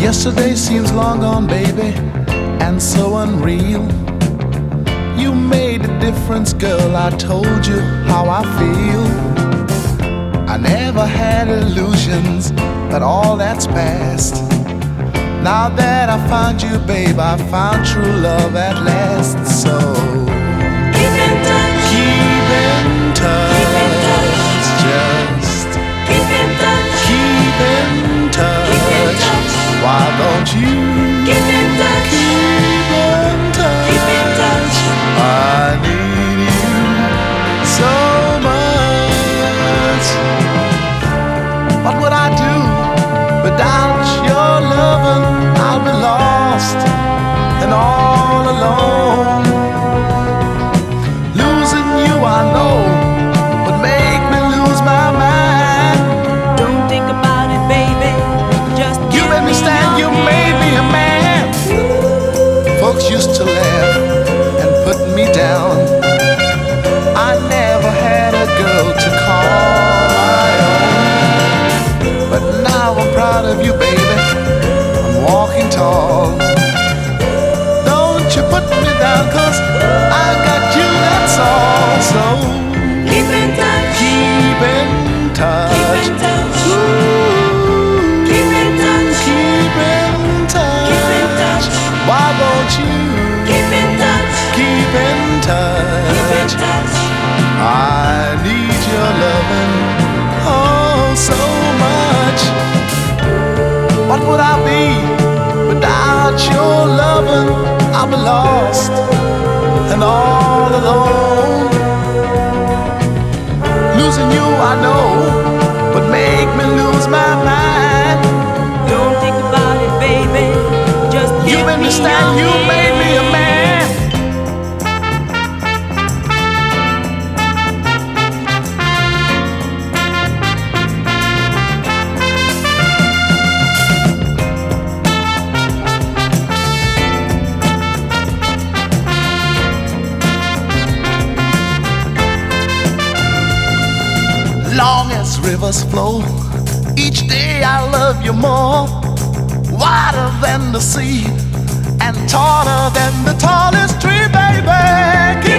Yesterday seems long gone, baby, and so unreal. You made a difference, girl. I told you how I feel. I never had illusions, but all that's past. Now that I found you, babe, I found true love at last. So Don't you Keep in touch. keep in touch? Keep in touch. I need you so much. What would I do without your loving? I'll be lost and all Folks used to laugh and put me down. I never had a girl to call my own. But now I'm proud of you, baby. I'm walking tall. Don't you put me down, cause I Won't you Keep in touch. keep in Keep in touch? I need your loving oh so much. What would I be without your loving? Be lost and all alone. Losing you, I know, would make me lose my Made me me you made me a man. Long as rivers flow, each day I love you more. Wider than the sea and taller than the tallest tree, baby.